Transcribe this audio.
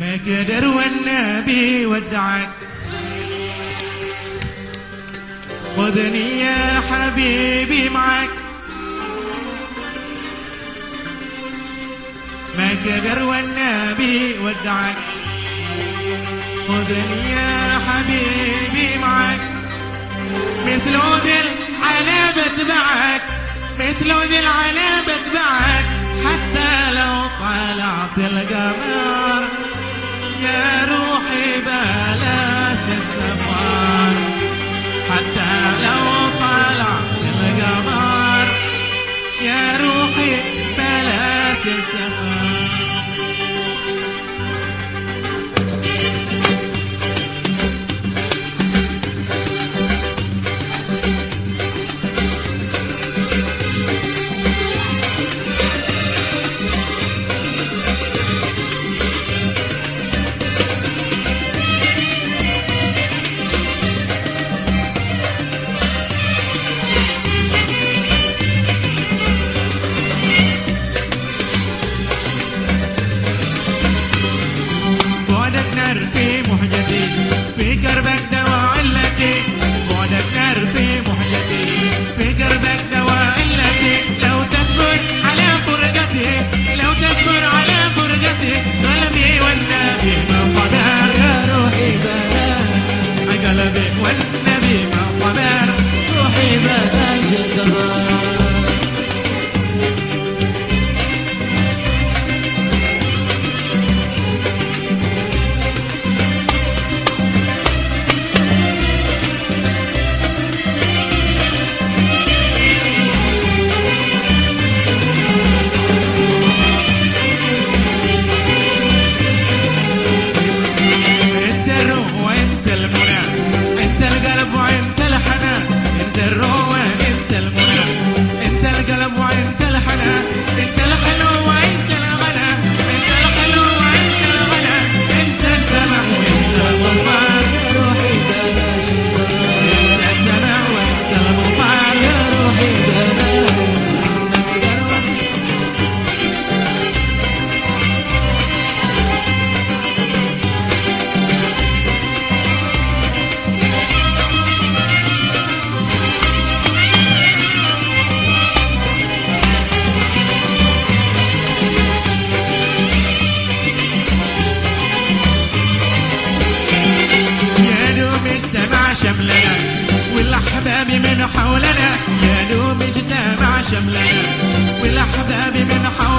ما قدر والنبي ودعك خذني يا حبيبي معك. ما قدر والنبي ودعك خذني يا حبيبي معك. مثل ذل على بتبعك. مثل ذل على بتبعك. حتى لو طلعت القمر. ومن روحي بدأ حولنا يا دوب اجتمع شملنا والأحباب من حولنا.